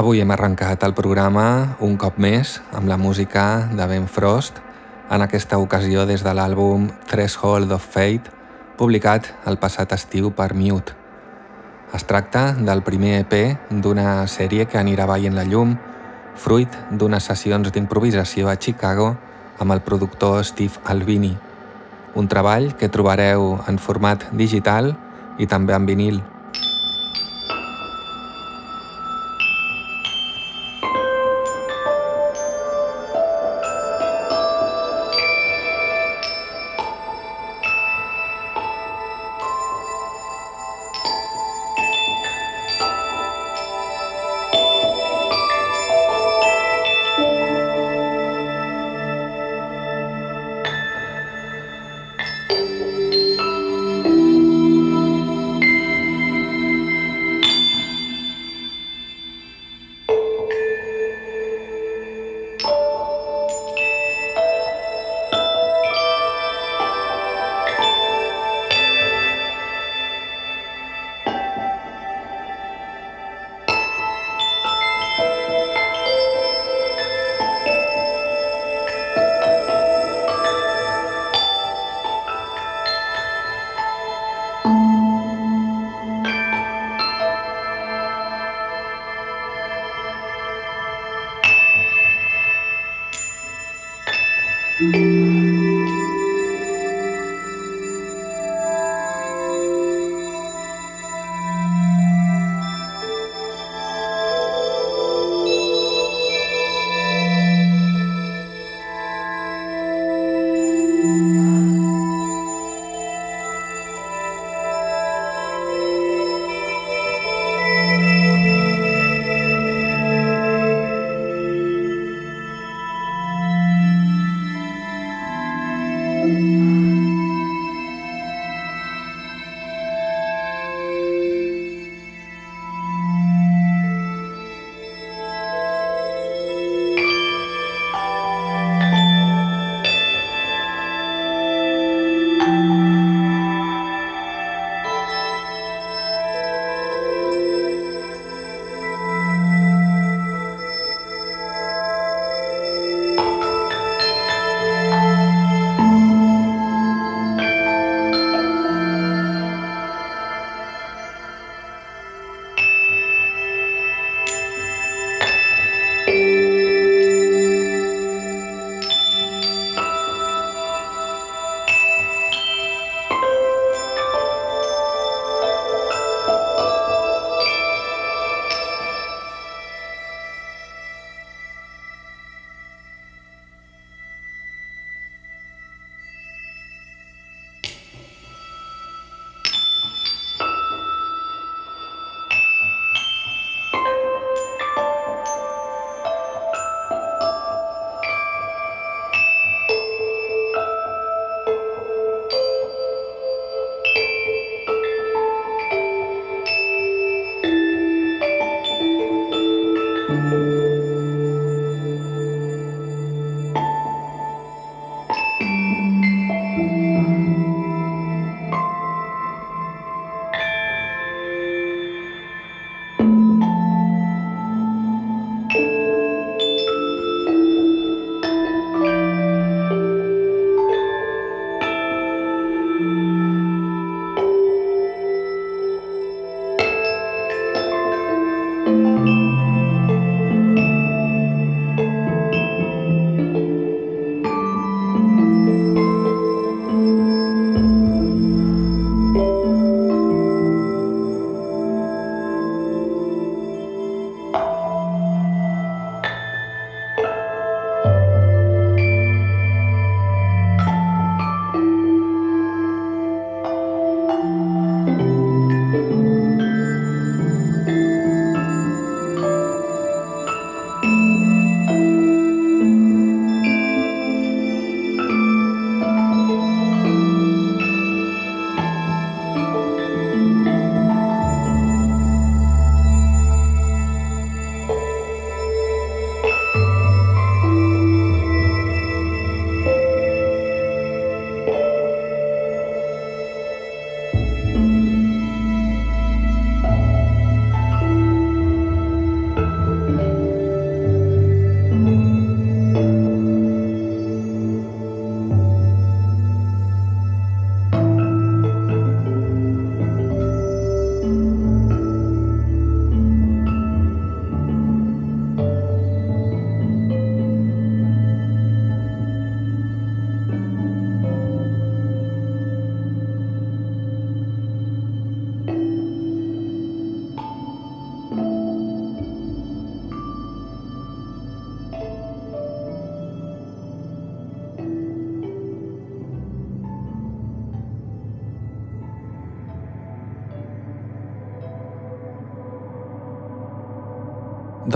Avui hem arrencat el programa un cop més amb la música de Ben Frost, en aquesta ocasió des de l'àlbum Threshold of Fate, publicat el passat estiu per Mute. Es tracta del primer EP d'una sèrie que anirà veient la llum fruit d'unes sessions d'improvisació a Chicago amb el productor Steve Albini, un treball que trobareu en format digital i també en vinil.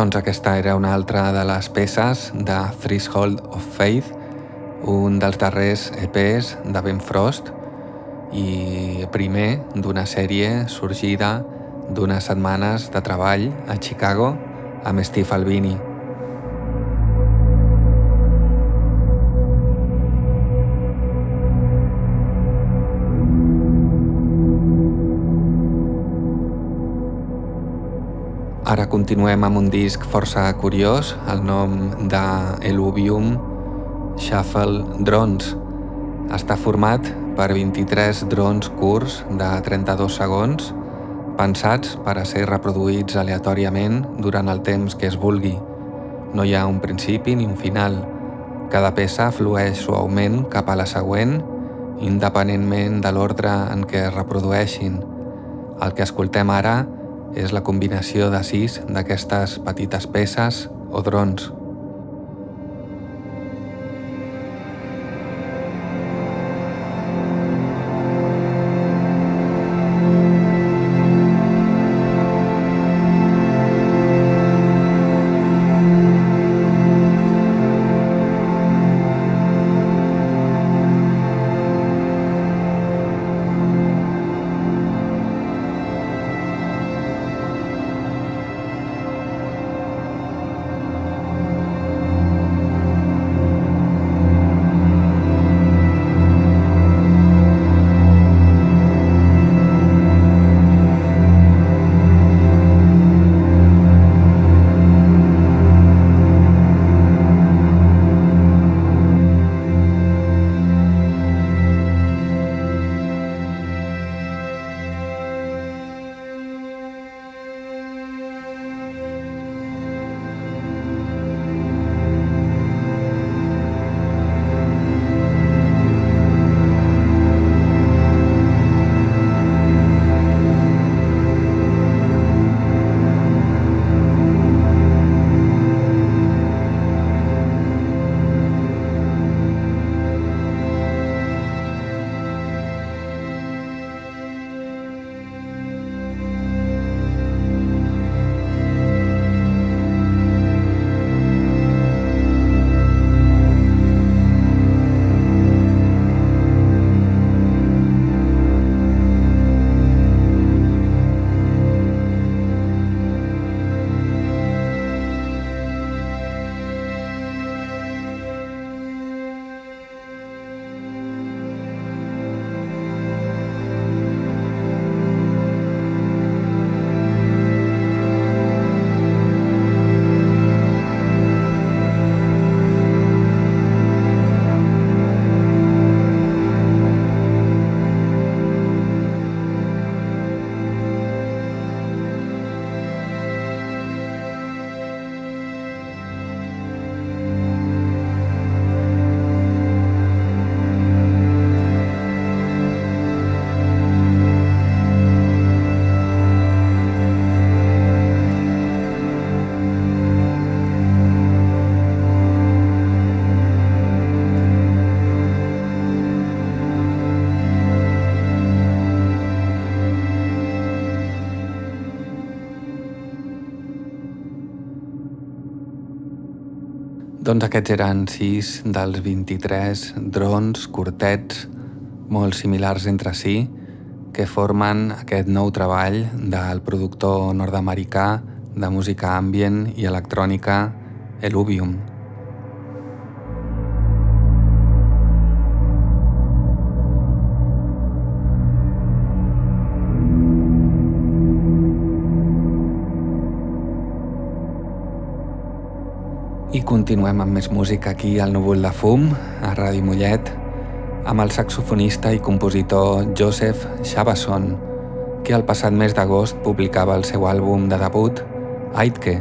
Doncs aquesta era una altra de les peces de Threshold of Faith, un dels darrers EPs de Ben Frost i primer d'una sèrie sorgida d'unes setmanes de treball a Chicago amb Steve Albini. Continuem amb un disc força curiós, el nom de Eluvium Shuffle Drones. Està format per 23 drons curts de 32 segons, pensats per a ser reproduïts aleatòriament durant el temps que es vulgui. No hi ha un principi ni un final. Cada peça flueix suaument cap a la següent, independentment de l'ordre en què es reprodueixin. El que escoltem ara és la combinació de sis d'aquestes petites peces o drons. Doncs aquests eren sis dels 23 drons curtets molt similars entre si que formen aquest nou treball del productor nord-americà de música ambient i electrònica Eluvium. I continuem amb més música aquí al Núvol de Fum, a Ràdio Mollet, amb el saxofonista i compositor Joseph Shabason, que el passat mes d'agost publicava el seu àlbum de debut, Aitke,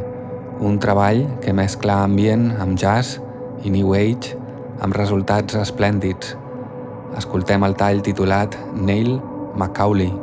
un treball que mescla ambient amb jazz i new age amb resultats esplèndids. Escoltem el tall titulat Neil Macaulay.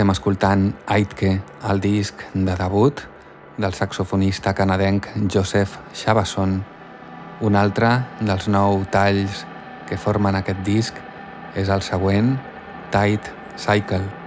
Estem escoltant Aitke, el disc de debut del saxofonista canadenc Joseph Chabasson. Un altre dels nou talls que formen aquest disc és el següent, Tight Cycle.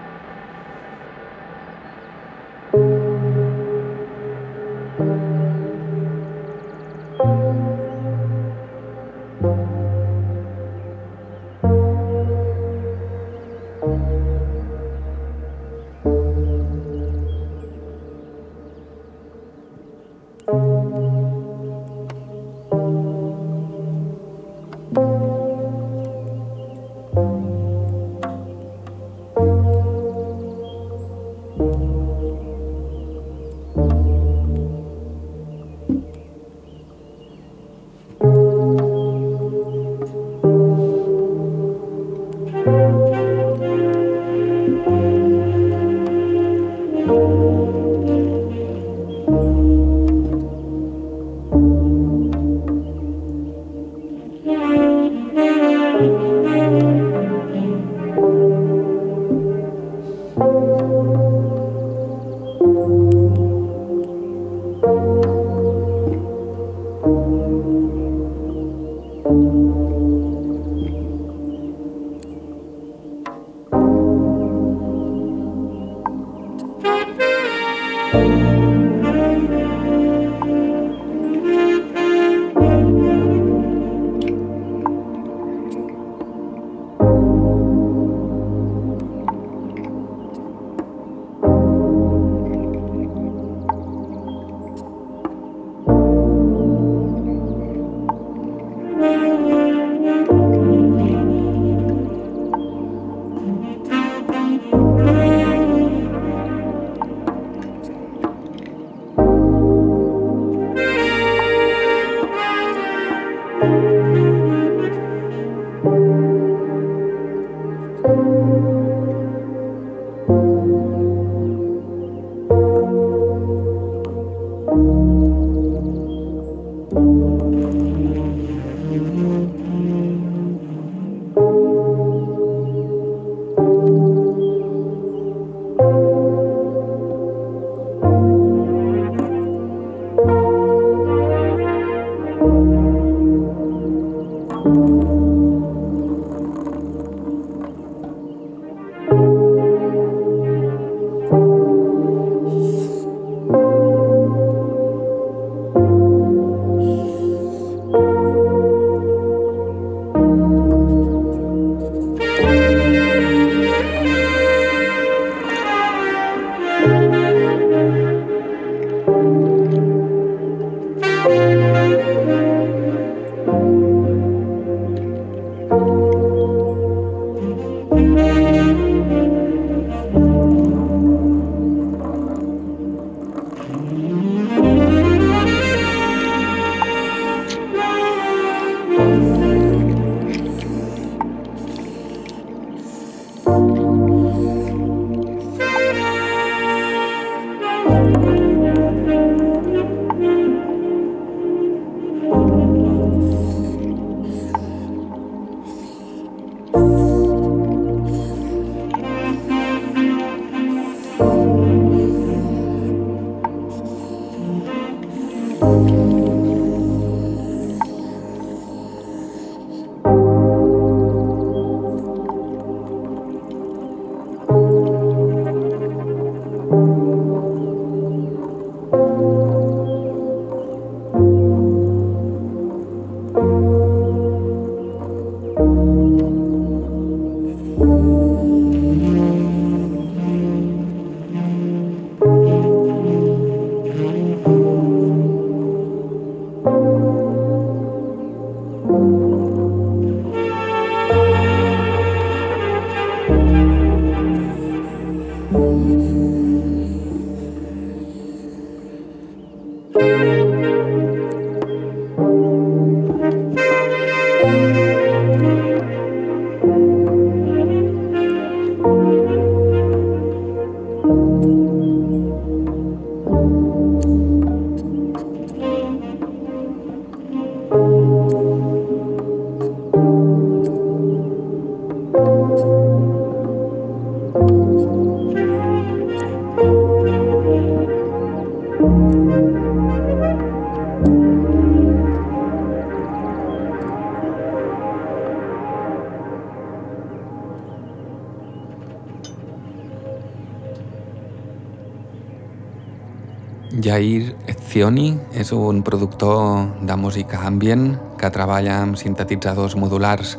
Jair Etzioni és un productor de música ambient que treballa amb sintetitzadors modulars.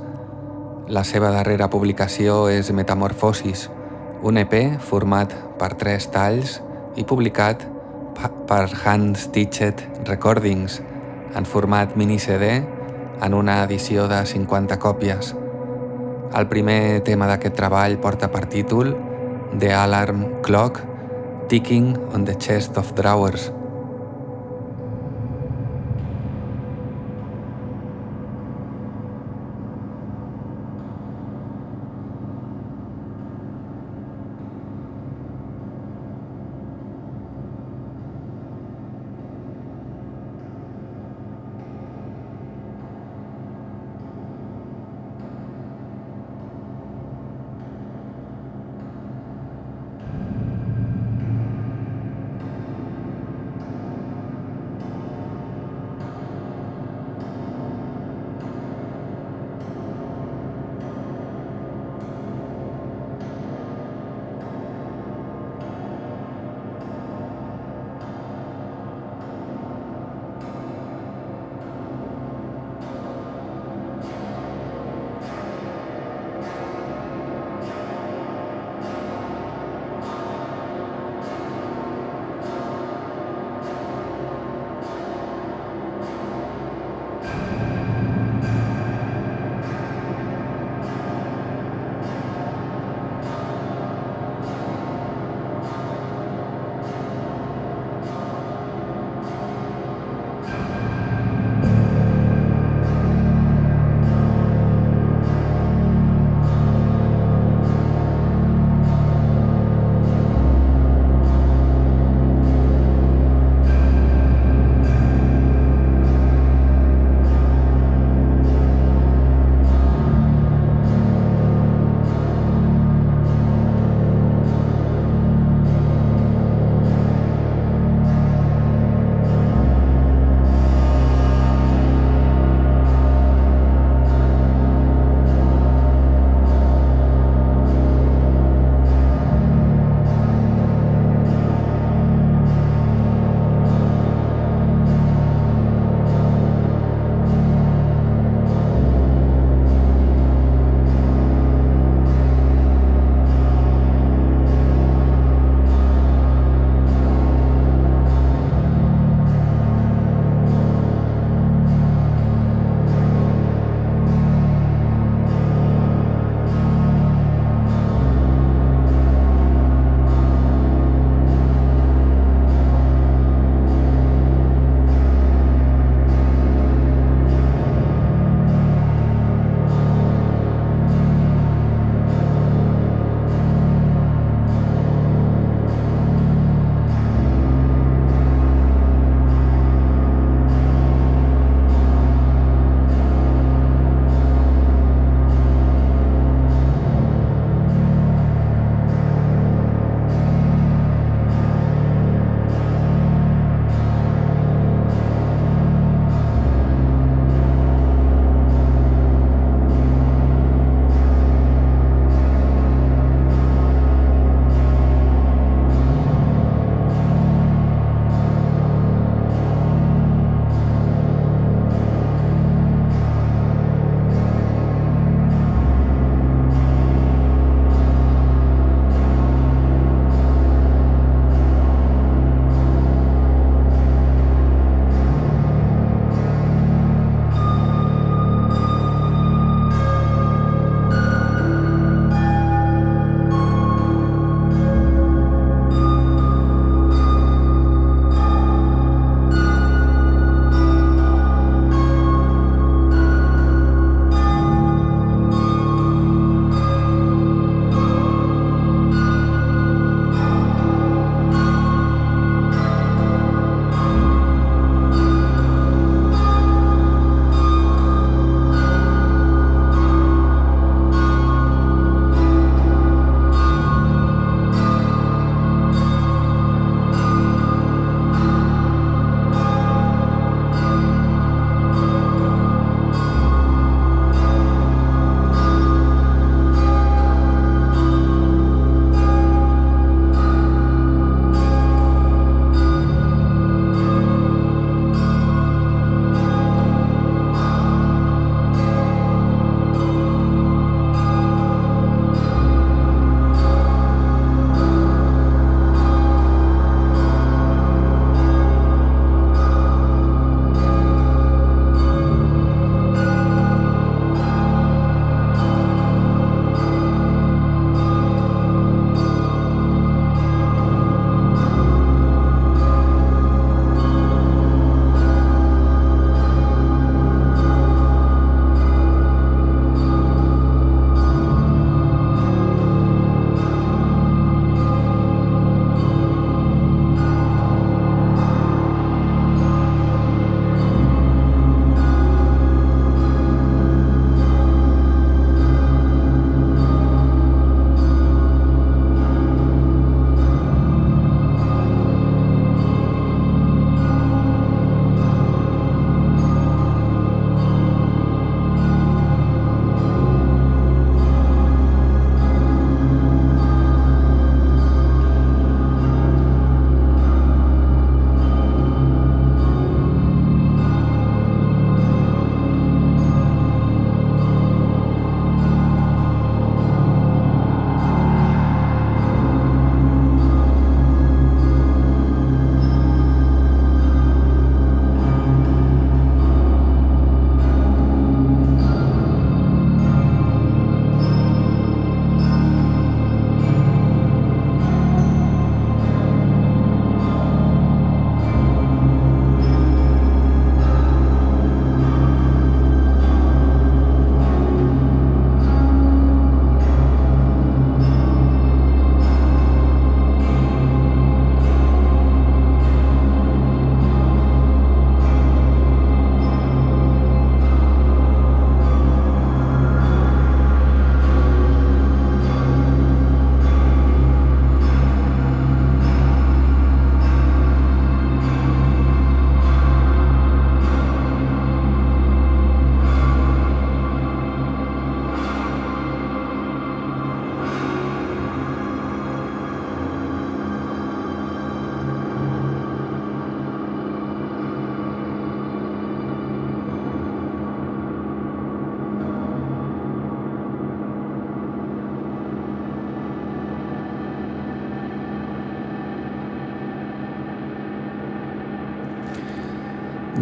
La seva darrera publicació és Metamorfosis, un EP format per tres talls i publicat per Hand Stitched Recordings en format mini CD en una edició de 50 còpies. El primer tema d'aquest treball porta per títol The Alarm Clock ticking on the chest of drawers.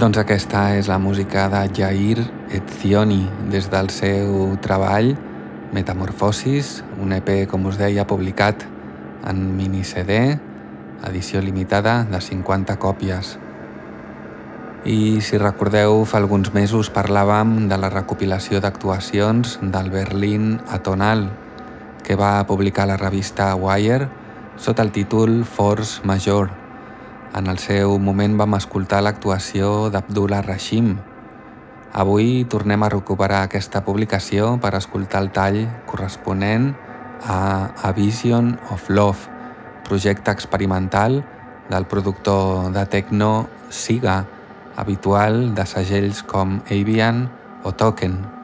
Doncs aquesta és la música de Jair Etzioni des del seu treball Metamorfosis, un EP, com us deia, publicat en mini CD, edició limitada de 50 còpies. I si recordeu, fa alguns mesos parlàvem de la recopilació d'actuacions del Berlín Atonal, que va publicar la revista Wire sota el títol Force Major, en el seu moment vam escoltar l'actuació d'Abdullah Rashim. Avui tornem a recuperar aquesta publicació per escoltar el tall corresponent a A Vision of Love, projecte experimental del productor de techno Siga, habitual de segells com Avian o Token.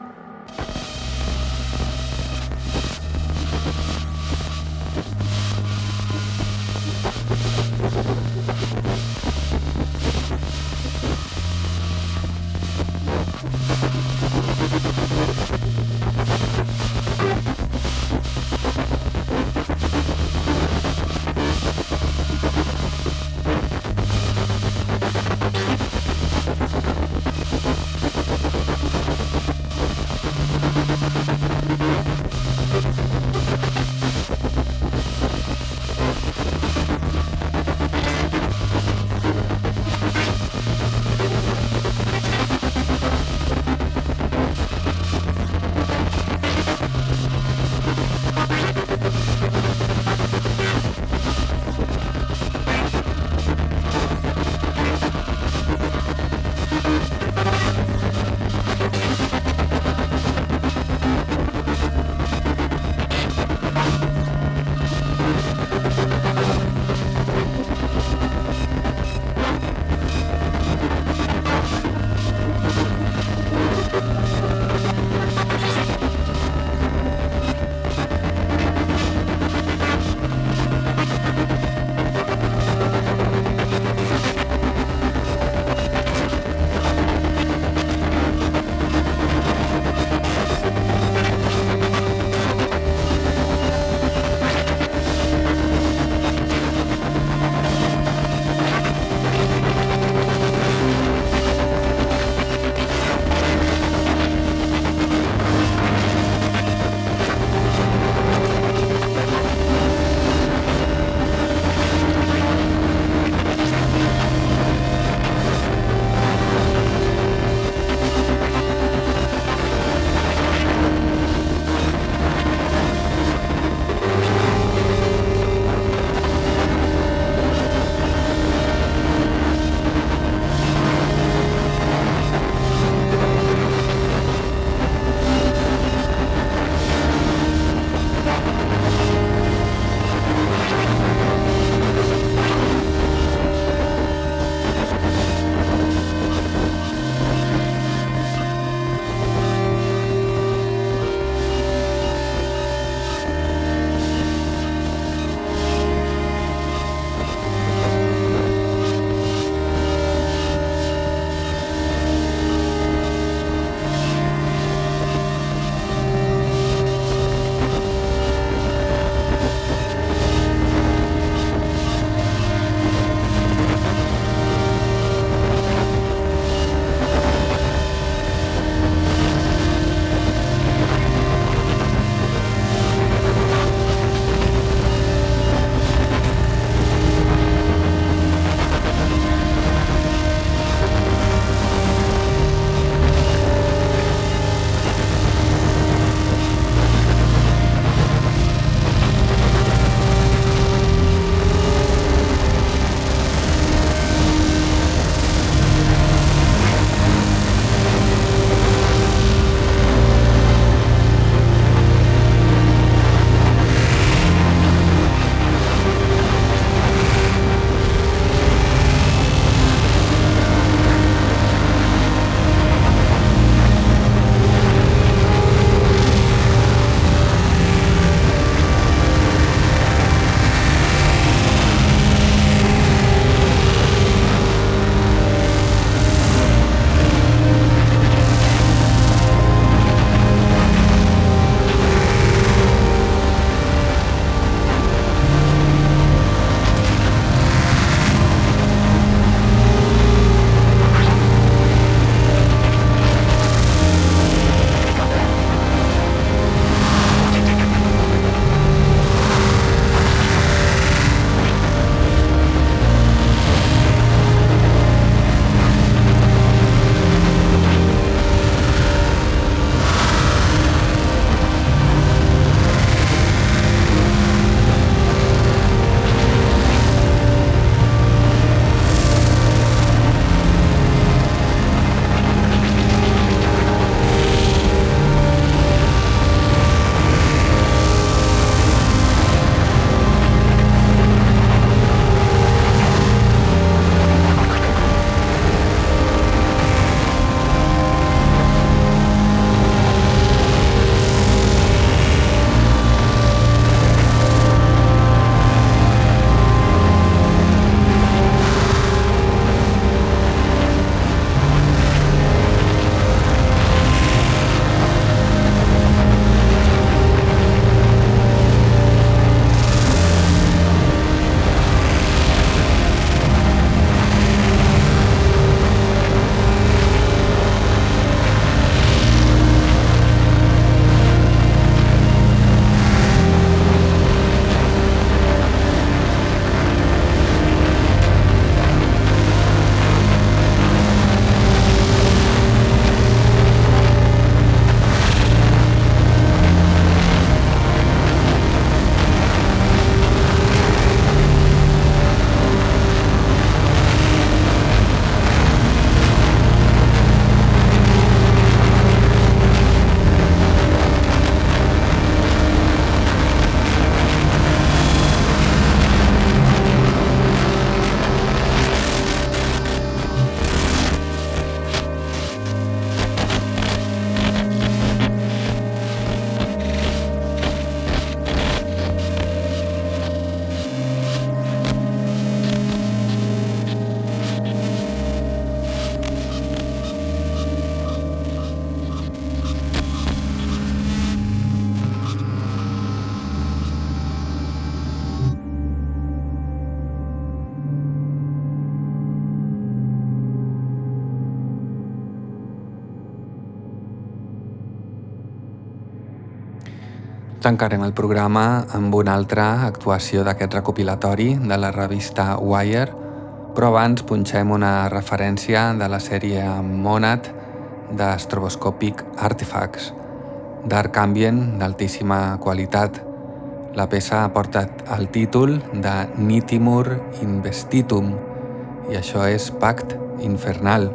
Tancarem el programa amb una altra actuació d'aquest recopilatori de la revista Wire, però abans punxem una referència de la sèrie Monad d'Astroboscopic Artifacts, d'art ambient d'altíssima qualitat. La peça ha portat el títol de Nitimur Investitum i això és Pact Infernal.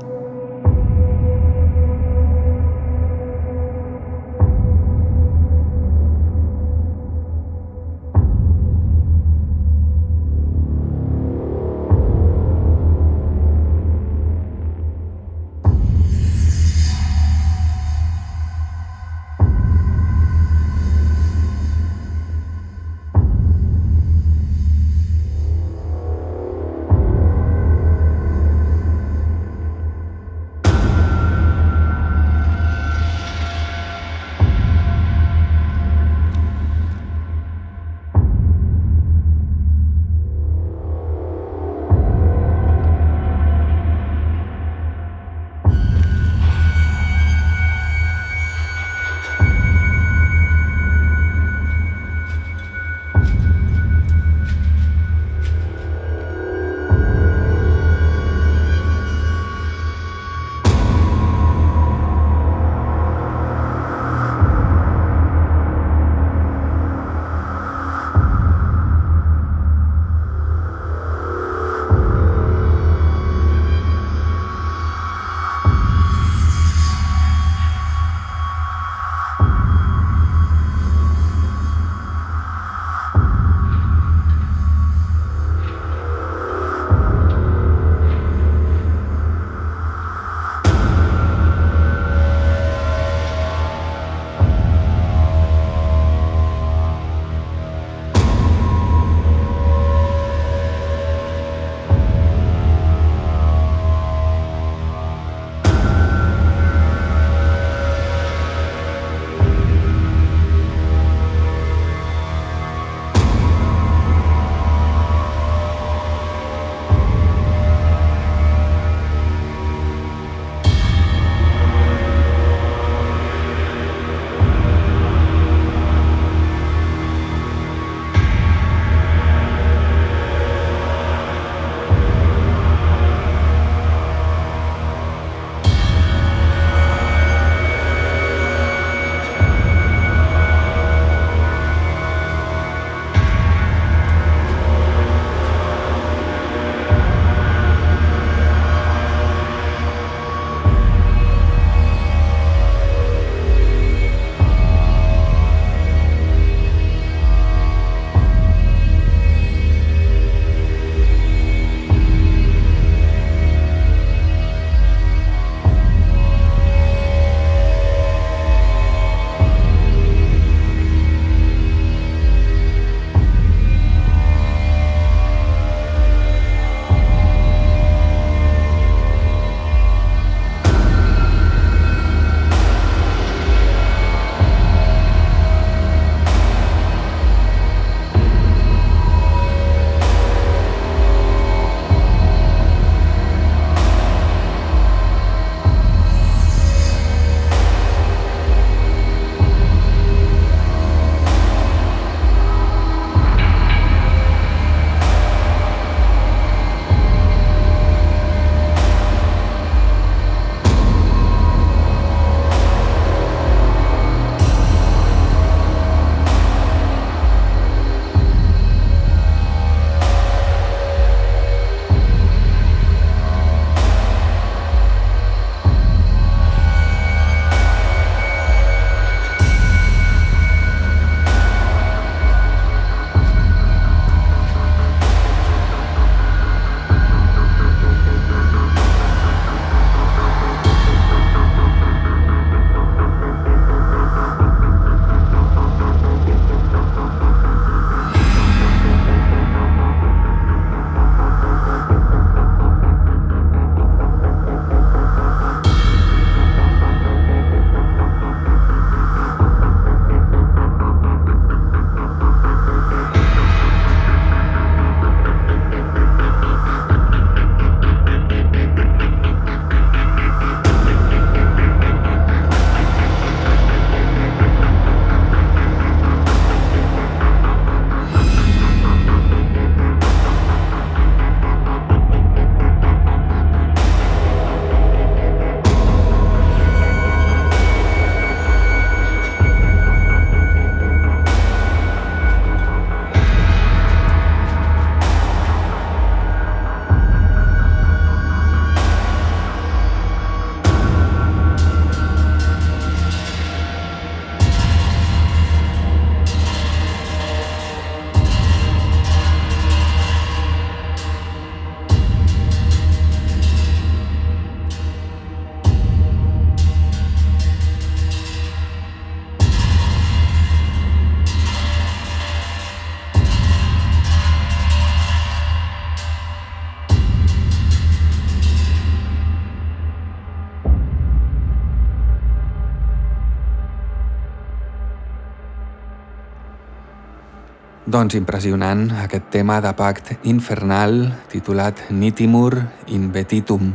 Doncs impressionant aquest tema de pact infernal titulat Nitimur Invetitum.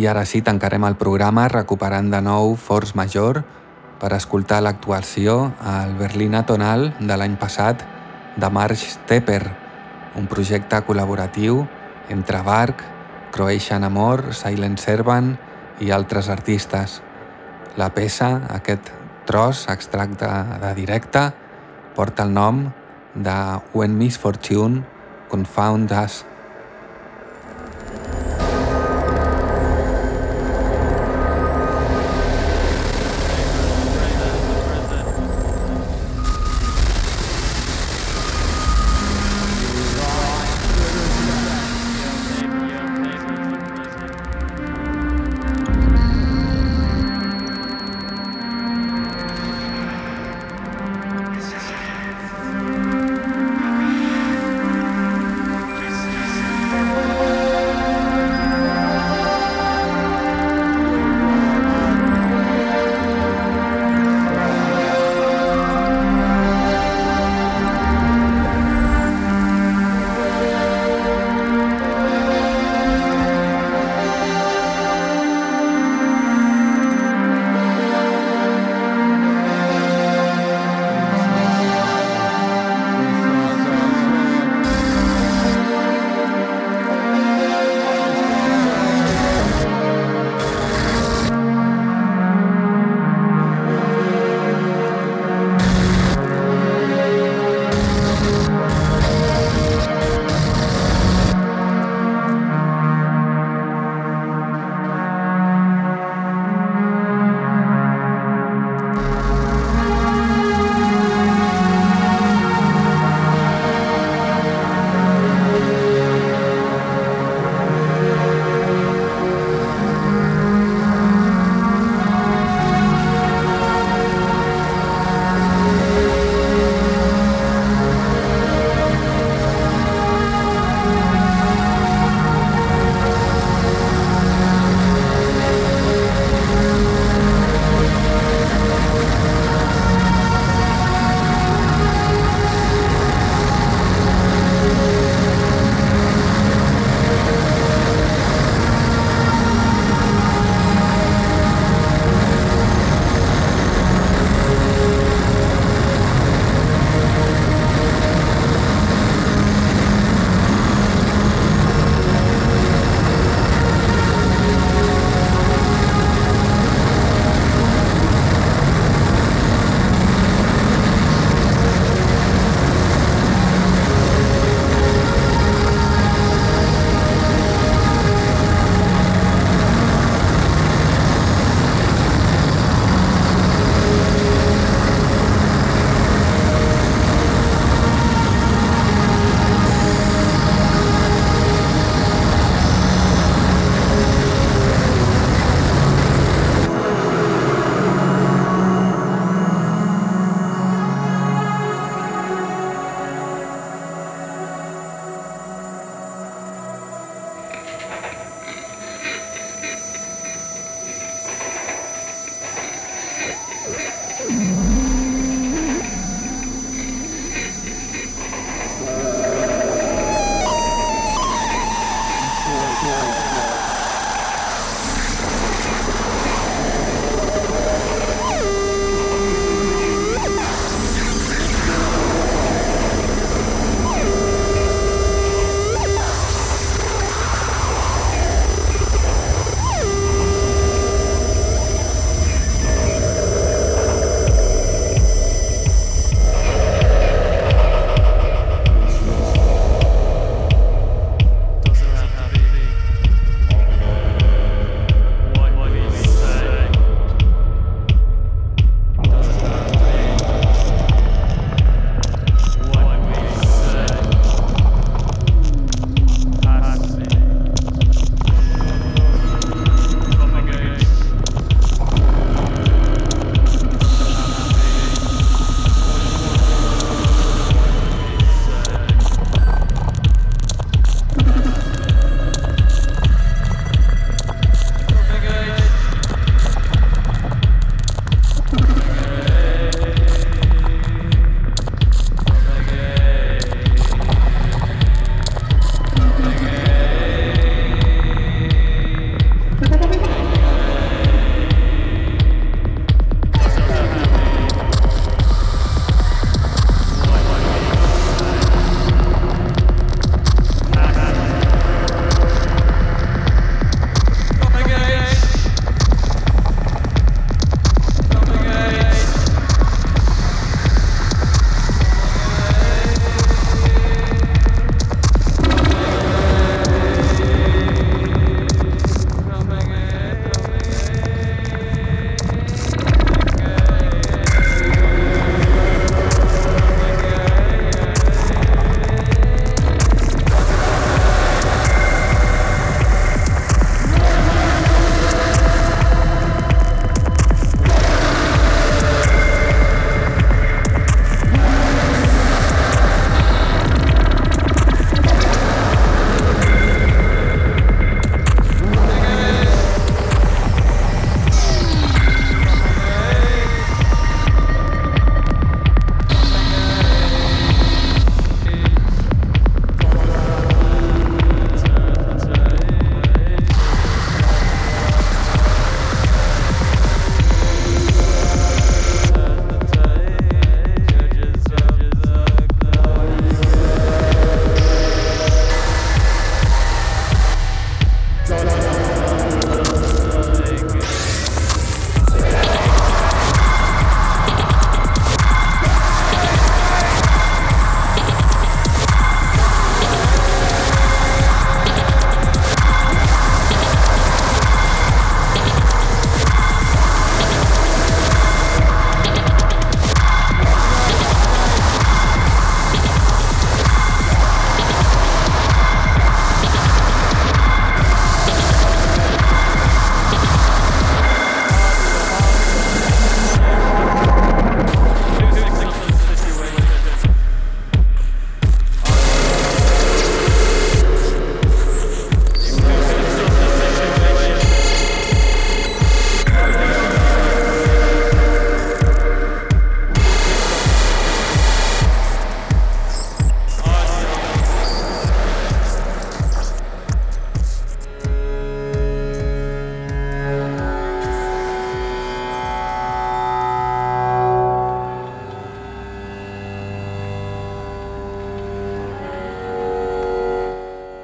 I ara sí, tancarem el programa recuperant de nou Force Major per escoltar l'actuació al Berlina Tonal de l'any passat de March Stepper, un projecte col·laboratiu entre Bark, Croatian Amor, Silent Servant i altres artistes. La peça, aquest tros extracte de directe, porta el nom de When Misfortune Confound Us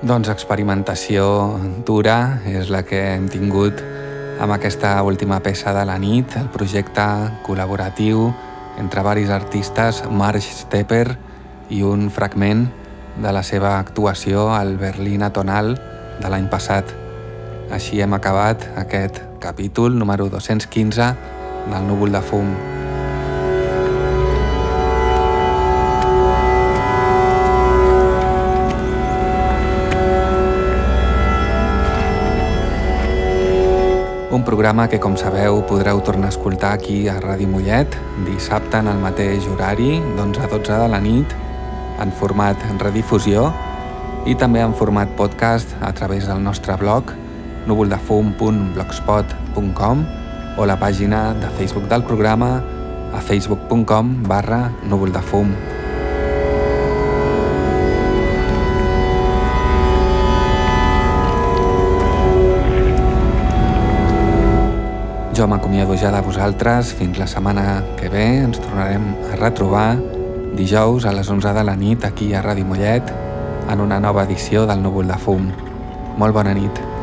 Doncs experimentació dura és la que hem tingut amb aquesta última peça de la nit, el projecte col·laboratiu entre varis artistes, Marge Stepper i un fragment de la seva actuació al Berlín Atonal de l'any passat. Així hem acabat aquest capítol número 215 del Núvol de Fum. Programa que, com sabeu, podreu tornar a escoltar aquí a Ràdio Mollet dissabte en el mateix horari, d'11 a 12 de la nit, en format redifusió i també en format podcast a través del nostre blog núvoldefum.blogspot.com o la pàgina de Facebook del programa a facebook.com barra núvoldefum. Jo m'acomiado ja de vosaltres fins la setmana que ve. Ens tornarem a retrobar dijous a les 11 de la nit aquí a Ràdio Mollet en una nova edició del Núvol de Fum. Molt bona nit.